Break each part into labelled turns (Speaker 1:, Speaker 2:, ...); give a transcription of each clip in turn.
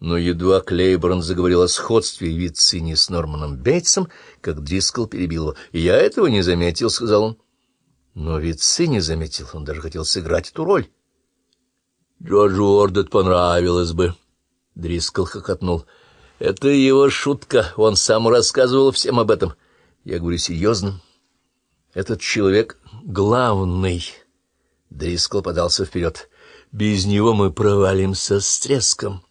Speaker 1: Но едва Клейборн заговорил о сходстве Вицини с Норманом Бейтсом, как Дрискл перебил его. «Я этого не заметил», — сказал он. Но Вицини заметил, он даже хотел сыграть эту роль. «Джорджу Ордет понравилось бы», — Дрискл хохотнул. «Это его шутка, он сам рассказывал всем об этом. Я говорю серьезно. Этот человек главный». Дрискл подался вперед. «Без него мы провалимся с треском».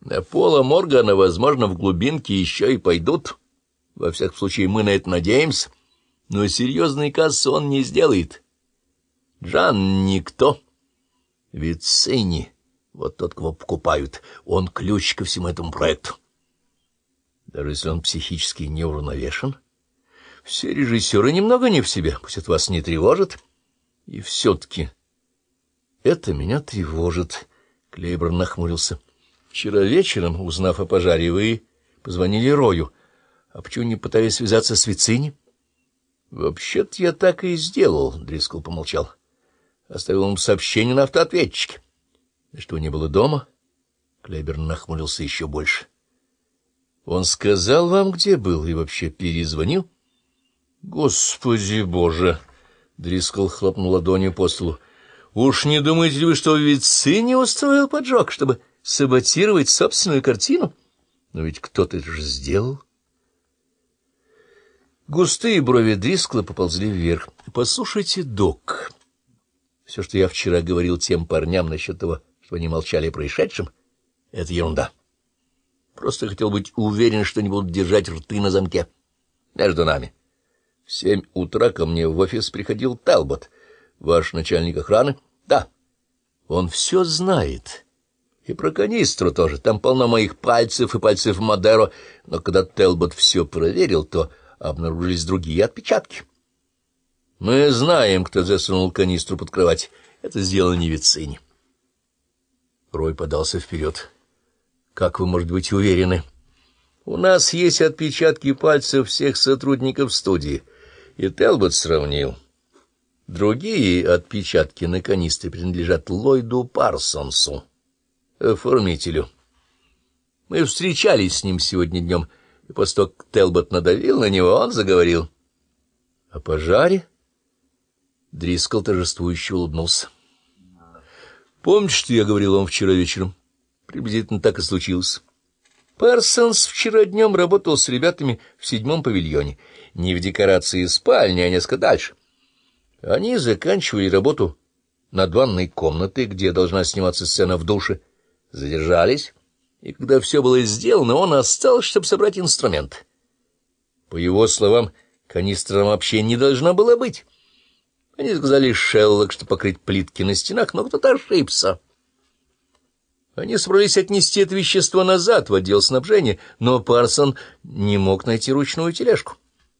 Speaker 1: На Пола Моргана, возможно, в глубинке еще и пойдут. Во всяком случае, мы на это надеемся. Но серьезный касс он не сделает. Джан никто. Ведь Сенни, вот тот, кого покупают, он ключ ко всему этому проекту. Даже если он психически неуравновешен, все режиссеры немного не в себе, пусть это вас не тревожит. И все-таки это меня тревожит, — Клейборн нахмурился. — Вчера вечером, узнав о пожаре, вы позвонили Рою. А почему не пытались связаться с Вицини? — Вообще-то я так и сделал, — Дрискл помолчал. Оставил ему сообщение на автоответчике. — Что, не было дома? Клейбер нахмурился еще больше. — Он сказал вам, где был, и вообще перезвонил? — Господи боже! — Дрискл хлопнул ладонью по столу. — Уж не думаете ли вы, что Вицини устроил поджог, чтобы саботировать собственную картину? Но ведь кто-то это же сделал. Густые брови Дрискла поползли вверх. — Послушайте, док, все, что я вчера говорил тем парням насчет того, что они молчали о происшедшем, — это ерунда. Просто хотел быть уверен, что не будут держать рты на замке. Между нами. В семь утра ко мне в офис приходил Талбот, ваш начальник охраны. Да, он все знает. — и про канистру тоже. Там полно моих пальцев и пальцев Мадеро. Но когда Телбот все проверил, то обнаружились другие отпечатки. Мы знаем, кто засунул канистру под кровать. Это сделано не Вицини. Рой подался вперед. Как вы можете быть уверены? У нас есть отпечатки пальцев всех сотрудников студии. И Телбот сравнил. Другие отпечатки на канистре принадлежат Ллойду Парсонсу оформителю. Мы встречались с ним сегодня днем, и после того, как Телбот надавил на него, он заговорил. — О пожаре? Дрискл торжествующе улыбнулся. — Помните, что я говорил вам вчера вечером? Приблизительно так и случилось. Парсонс вчера днем работал с ребятами в седьмом павильоне, не в декорации спальни, а несколько дальше. Они заканчивали работу над ванной комнатой, где должна сниматься сцена в душе, — задержались, и когда все было сделано, он остался, чтобы собрать инструмент. По его словам, канистра вообще не должна была быть. Они сказали Шеллок, что покрыть плитки на стенах, но кто-то ошибся. Они собрались отнести это вещество назад в отдел снабжения, но Парсон не мог найти ручную тележку.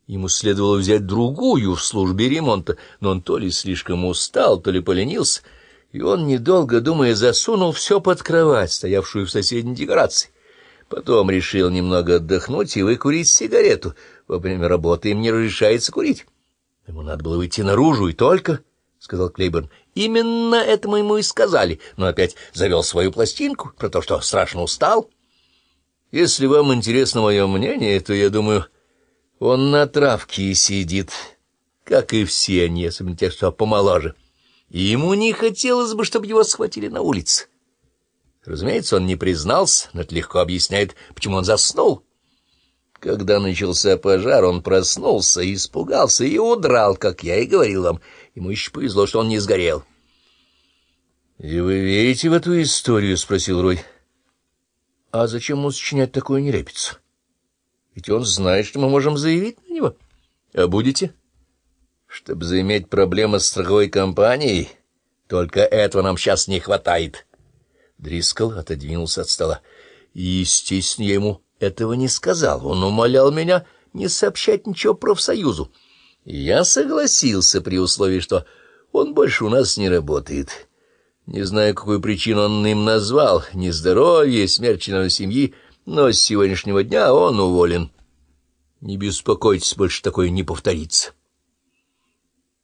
Speaker 1: Ему следовало взять другую в службе ремонта, но он то ли слишком устал, то ли поленился — и он, недолго думая, засунул все под кровать, стоявшую в соседней декорации. Потом решил немного отдохнуть и выкурить сигарету. Во время работы им не разрешается курить. Ему надо было выйти наружу, и только, — сказал Клейберн, — именно это мы ему и сказали, но опять завел свою пластинку про то, что страшно устал. Если вам интересно мое мнение, то, я думаю, он на травке сидит, как и все они, особенно те, что помоложе и ему не хотелось бы, чтобы его схватили на улице. Разумеется, он не признался, но это легко объясняет, почему он заснул. Когда начался пожар, он проснулся, испугался и удрал, как я и говорил вам. Ему еще повезло, что он не сгорел. — И вы верите в эту историю? — спросил Рой. — А зачем ему сочинять такую нелепицу? Ведь он знает, что мы можем заявить на него. А будете? — чтобы заиметь проблемы с страховой компанией, только этого нам сейчас не хватает. Дрискл отодвинулся от стола. естественно, я ему этого не сказал. Он умолял меня не сообщать ничего профсоюзу. И я согласился при условии, что он больше у нас не работает. Не знаю, какую причину он им назвал, нездоровье, смерть членов семьи, но с сегодняшнего дня он уволен. Не беспокойтесь, больше такое не повторится.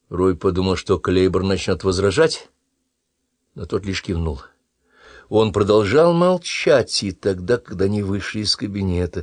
Speaker 1: Рой подумал, что Клейбор начнет возражать, но тот лишь кивнул. Он продолжал молчать, и тогда, когда они вышли из кабинета,